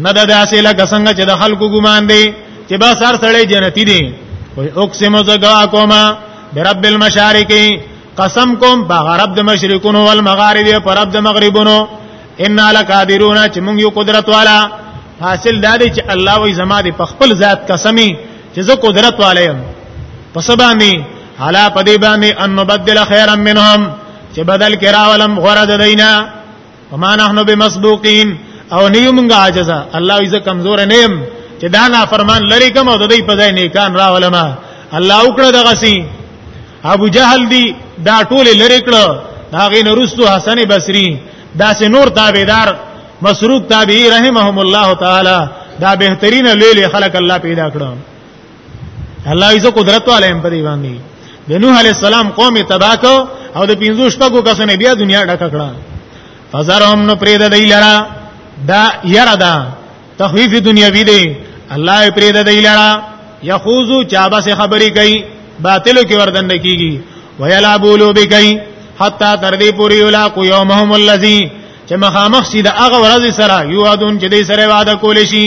نه د داسې لکه څنګه چې د خلکو ګمان دی چې به سر سړی جنتی دی وای اقسم زګوا کوما برب المشارق قسم کوم په غرب د مشرقونو او المغارب په رب د مغربونو ان لقادرون چې موږ یو قدرت والا حاصل دا دی چې الله وای زما دی په خپل ذات قسمی چې زه قدرت والا یم پس باندې حالا پدی باندې ان نبدل خیرا منهم چې بدل کرا ولم غرد دینا وما نحنو بمسبوقین او نیو مونږه عاجزا الله عز کمزور نه يم چې دا نه فرمان لری کوم او د دې په ځای نیکان را ولما الله وکړه دغه سي ابو جهل دی دا ټول لری کړه دا غي نرستو حسن بصري دا سه نور تابعدار مسروق تابعی رحمهم الله تعالی دا بهترین لیل خلق الله پیدا کړو الله یې قدرت والے هم په دی باندې د نوح علی السلام قوم تبا کو او د پینځو شپږو کسانو بیا دنیا ډکه کړه فزرهم نو پرې د دی لرا دا یره دا تخفیف دنیوی دی الله یې پرې د دی لرا یخوزو چابه سه خبرې کوي باطلو کې وردن کیږي ویلابولو به کوي حتا تر دې پورې یلاقو یومهم الذی چې مخامخ سي د هغه ورځ سره یو ادون چې دې سره وعده کول شي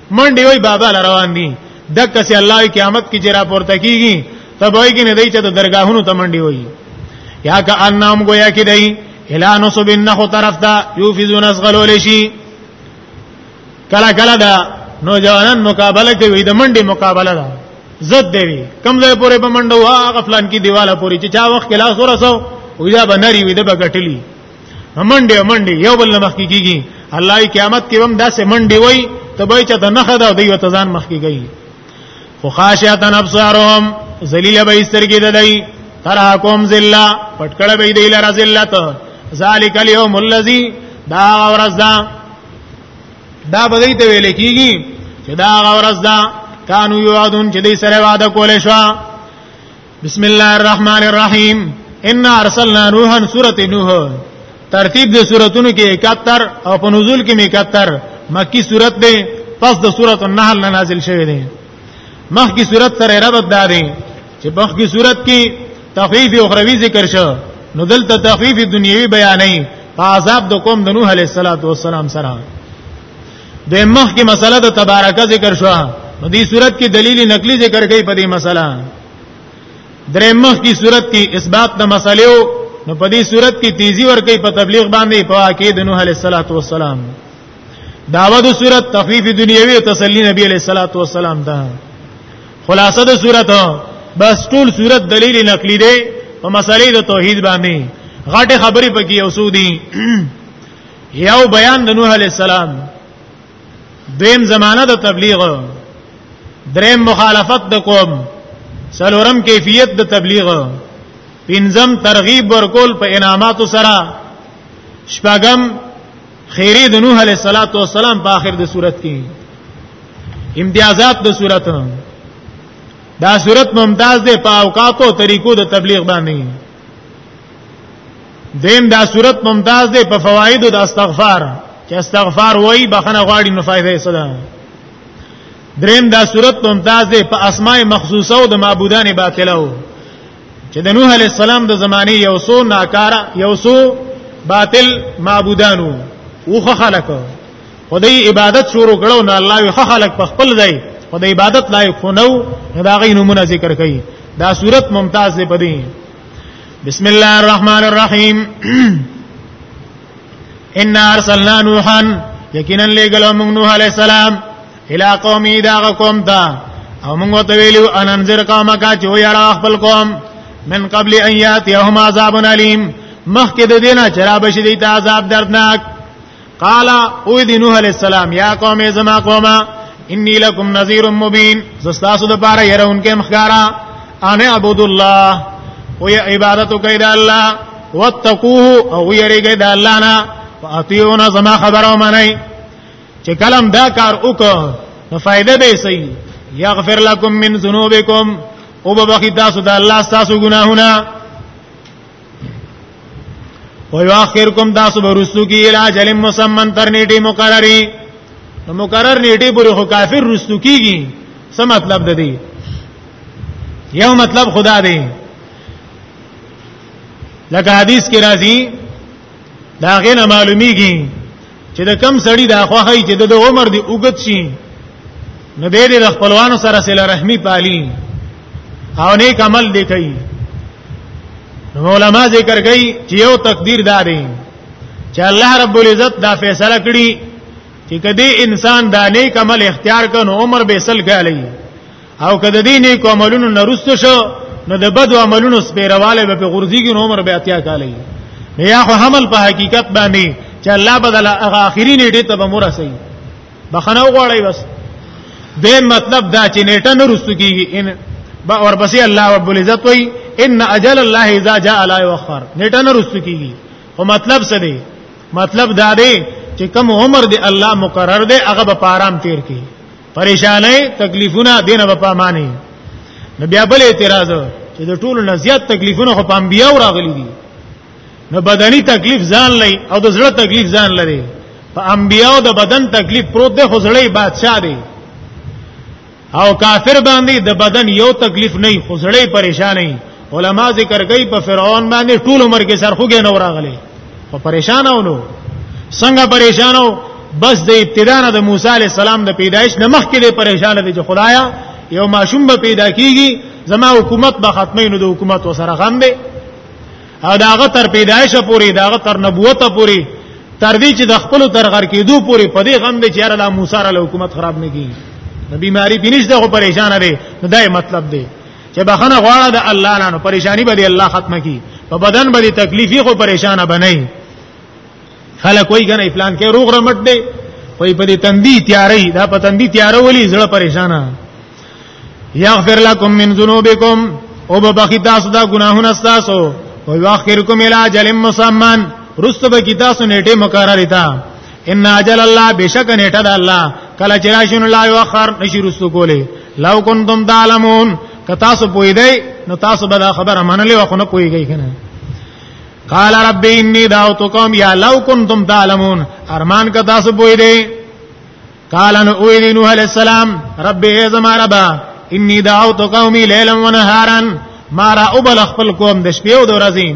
منډي وای بابا روان دي دک سي الله قیامت کې جرا پورته کیږي تبوي کې نه دی چې د درگاهونو ته منډي وای یا که انام گویا کې دی الا نصب النخو طرف دا یوفزون اسغلول شي کلا کلا دا نوجوانان مقابله کوي د منډي مقابله ده زد دی وی کم ځای پورې په منډو هغه فلان کې دیواله پورې چې چا وخت کې لاس ورسو او یا بنری وی د بغټلی منډه منډه یو بل نه مخکې کیږي الله قیامت کې هم داسې منډه وای ته به چې ته نه خدا دی او ته ځان مخکې کوي خو خاشعتن ابصارهم ذلیل به استرګې ددای تراکم ذللا پټکړه به دی لره ذلت ذالک الیوم الذی دا ورځ دا دا به دی ته ویل کیږي چې دا ورځ دا کانو یوادون چې دې سره وعده کولې شو بسم الله الرحمن الرحیم ان ارسلنا نوحا سورۃ نوح ترتیب د سوراتونو کې 71 او په نزول کې 71 مکی سورۃ ده پس د سورۃ النحل نه نازل شوه ده مخکی سورۃ سره ربط ده ده چې مخکی سورۃ کې تخفیف اخروی ذکر شو نو دلته تخفیف دنیوي بیانې په عذاب د قوم د نوح علیه السلام سره د مخ کې مسله د تبارکه ذکر شو نو دې صورت کې دلیل نقلی ذکر کوي په دې مسله درې مخ کی صورت کې اثبات د مسلو نو په دې صورت کې تیزی ور کوي په تبلیغ باندې په واقع د نوح علیه الصلاۃ والسلام داوه د صورت تخفیف دنیوي او تسلی نبی علیه الصلاۃ والسلام ده خلاصه د صورت بس ټول صورت دلیل نقلی دی په مسلې د توحید باندې غټه خبرې پکې اوسو دي یو بیان د نوح علی السلام دیم زمانہ د تبلیغ دریم مخالفت د قوم سلورم کیفیت د تبلیغ پنځم ترغیب ورکول په انعامات سره شپږم خیری د نوح علیہ الصلات والسلام په اخر د صورت کې امتیازات د صورت دا صورت ممتاز ده په اوقاتو طریقو د تبلیغ باندې دیم دا صورت ممتاز دی په فواید د استغفار چې استغفار وای بخنه غواړي نو فائدې صدا دریم دا صورت ممتاز دی په اسماء مخصوصه او د معبودان باطله او چې د نوح علی السلام د زمانه یو سو ناکارا یو سو باطل معبودانو وخه خلکو خدای عبادت شروع کړو نه الله یو خلق په خپل ځای خدای عبادت لایق خو نو دا غي نمونه ذکر کړي دا صورت ممتاز دی پدې بسم الله الرحمن الرحیم ان ارسلنا نوحا یقینا لګل موږ نوح علی السلام الى قومي دا قوم ته او موږ ته ویلو ان انذر قوم کا چې ویړه خپل قوم من قبل ان یاتیهم عذاب الیم مخکې د دینه چرابه شې د عذاب دردناک قال او دی نوح علیہ السلام یا قوم زما قوما انی لکم نذیر مبین زستاسو د پاره یره انکه مخکارا انا عبد الله او یا عبادت کوي د الله واتقوه او یریږي د الله نه فاطیعون زما خبرو منئ چې کلم دا کار وکړه نو فائدہ به سي یغفر لكم من ذنوبکم او ببخی تاسو د الله تاسو ګناهونه ويؤخركم تاسو برسو کی الى جل مسمن تر نیټه مقرری نو مقرر نیټه پورې خو کافر رسو کیږي څه مطلب ده دی یو مطلب خدا دی لکه حدیث کې راځي دا غنه معلومیږي چې د کم سړی دا خوخی چې د عمر دی اوګت شي نو دې د خپلوانو سره سره رحمی پالي او نیک عمل دی کوي نو علما ذکر کوي چې یو تقدیر دا دی چې الله رب العزت دا فیصله کړی چې کدی انسان دا نیک عمل اختیار کړي عمر به سل کړي او کده دې نیکو عملونو نرست شو نو د بد عملونو سپیرواله به غورځيږي نو عمر به اتیا کاله یا خو حمل په حقیقت باندې چې الله بدل هغه اخیری نیټه ته به مرسي بخنه وغواړي بس دې مطلب دا چې نیټه نرست کیږي ان با اور بس الله رب العزت وای ان اجل الله اذا جاء لا يؤخر نیټه نرست کیږي او مطلب څه دی مطلب دا دی چې کم عمر دی الله مقرر دی هغه به پارام تیر کی پریشانای تکلیفونه دینه په پامانه نو بیا بل اعتراض چې د ټولو نه زیات تکلیفونه خو په انبیا راغلي دي نو بدني تکلیف ځان لای او د زړه تکلیف ځان لري په انبیا د بدن تکلیف پروت دی خو زړه بادشاہ دی او کافر باندې د بدن یو تکلیف نه خو زړه پریشان نه علما ذکر کوي په فرعون باندې ټول عمر کې سرخوږه نه وراغلي په پریشان اونو څنګه پریشان او بس د ابتدا نه د موسی علی السلام د پیدایش نه مخکې د پریشان دي چې خدایا یو ماشوم به پیدا کیږي زما حکومت به ختمه نه د حکومت وسره غم دی او داغه تر پیدایش پورې داغه تر نبوت پورې تر دې چې د خپل تر غر کېدو پورې په دې غم دی چې الله موسی علی حکومت خراب نه کیږي نبی ماری بنش دغه پریشان دی دا مطلب دی چې بخنه غواړه د الله نه نو پریشانی به دی الله ختمه کی په بدن به تکلیفي خو پریشان بنئ خلک وای کنه پلان کې روغ رمټ دی وای په دې تندي تیارې دا په تندي تیار ولي زړه پریشانا یغفر لكم من ذنوبکم او به بخی تاسو دا ګناهونه تاسو او یاخرکم الی اجل مسمن رستب کی تاسو نیټه مقرره تا ان اجل الله بشک نیټه د الله کله چې راشون لا یو اخر نشي رسو کوله لو کنتم تعلمون که تاسو پوی دی نو تاسو به دا خبره منلې و خو نه پویږئ کنه قال رب انی دعوت قوم یا لو کنتم تعلمون ارمان که تاسو پوی دی قال ان اوید نوح علیہ السلام رب ای زما رب انی دعوت قومی لیلا و نهارا ما را ابل خپل قوم د شپې او د ورځې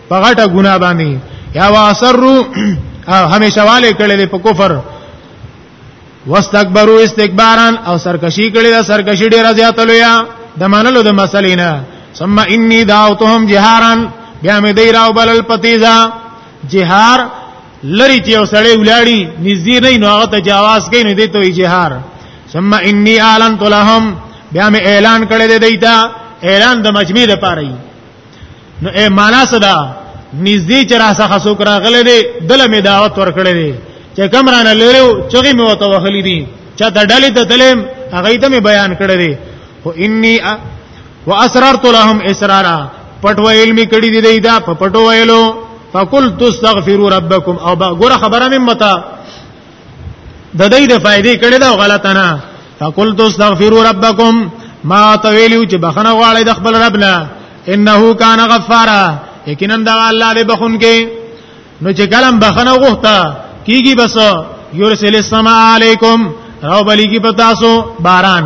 په غټه ګناه باندې یا واسرو همیشه والے کړل په کفر واستكبروا استكبارا او سرکشي کړی دا سرکشي ډیر زیات لویا د منلو د مسلې نه ثم اني دعوتهم جهارا بیا مې دی راو بلل پتیزا جهار لری چې وسړی ولاړی نږدې نه نو هغه ته جواز کوي نه دی ته جهار ثم اني اعلنت لهم بیا مې اعلان کړی دی دیتا اعلان د مجمع لپاره نو اے معنا صدا نږدې چې را څخه څوک راغلی دی دله مې دعوت ورکړی دی چې کم رانه لرو چغې مې وته وهلې دي چې د ډلې ته تلم هغه ته مې بیان کړی دی او انی واسررت لهم اسرارا پټو علمي کړي دي دی دا په پټو ویلو فقلت استغفروا ربکم او ګوره خبره مې متا د دې د فائدې کړي دا غلطه نه فقلت استغفروا ربکم ما تویلو چې بخنه غواړي د خپل رب نه انه کان غفارا یقینا دا الله دې بخون کې نو چې کلم بخنه غوښتا کیږي بس یورسل السما علیکم راو بلیږي پتاسو باران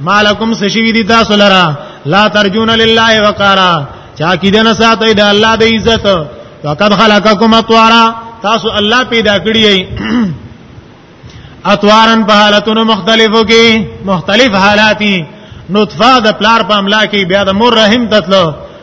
مالکم سشوی دی تاسو لرا لا ترجون لله وقارا چا کی دنه ساتي د الله د عزت وقد خلقکم اطوارا تاسو الله پیدا کړی ای اطوارن په حالتونو مختلفو کې مختلف حالاتی نطفه د پلار په املاکی بیا د مور رحم تتلو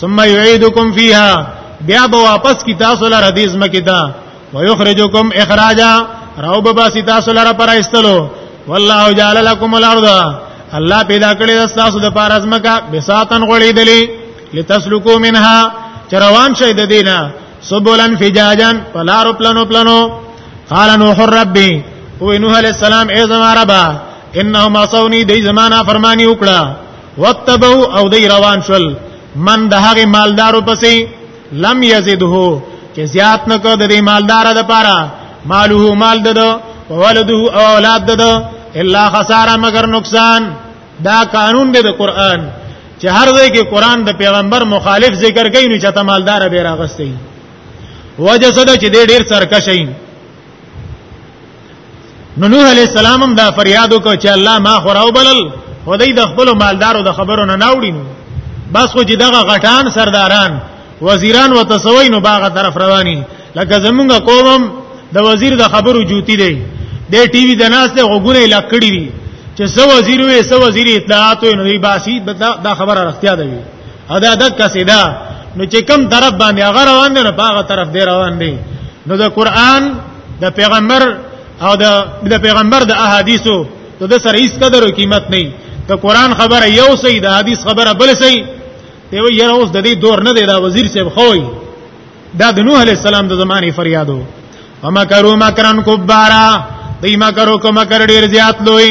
ثم يعيدكم فيها بیا به واپس کی تاسو لره دې زمکه دا ويخرجكم اخراجا راو به باسی تاسو لره پر ایستلو والله جعل لكم الارض الله پیدا کړی د تاسو د پار ازمکه بساتن غړې دلی لتسلکو منها چروان شي د دینه سبولن فجاجن پلارو پلانو پلانو قال نوح ربي او نوح عليه السلام اي زما ربا انهم عصوني دي زمانہ فرماني وکړه وتبو او دی روان شول من د هغه مالدارو پسې لم یزده چې زیات نه کو د دې مالدار د پاره مالو مال ددو ولده او اولاد ددو الا خساره مگر نقصان دا قانون دی د قران چې هر ځای کې قران د پیغمبر مخالف ذکر کوي نو چې مالدار به راغستې وجه صدا چې ډیر سرکشین نو نوح علی السلام هم دا فریاد وکړ چې الله ما خو راوبلل خدای د خپل مالدارو د خبرو نه ناوړي نو بس خو چې دغه غټان سرداران وزیران و تسوین نو باغه طرف رواني لکه زمونږ قوم د وزیر د خبرو جوتی دی د ټي وي د ناس ته غوګونه لکړی دي چې سو وزیر وي سو وزیر اطلاعات وي نو دی باسي دا خبره رښتیا ده ادا دک سیدا نو چې کم طرف باندې هغه روان دی نه هغه طرف دی روان دی نو د قران د پیغمبر او د د پیغمبر د احادیثو ته د سره هیڅ قدر او قیمت نه ته قران خبره یو سي د حدیث خبره بل سي ته وی یره اوس د دې دور نه دی دا وزیر صاحب خوې دا د نوح علی السلام د زمانه فریادو وما کرو مکرن کبارا دای مکرو کوم کر ډیر زیات لوی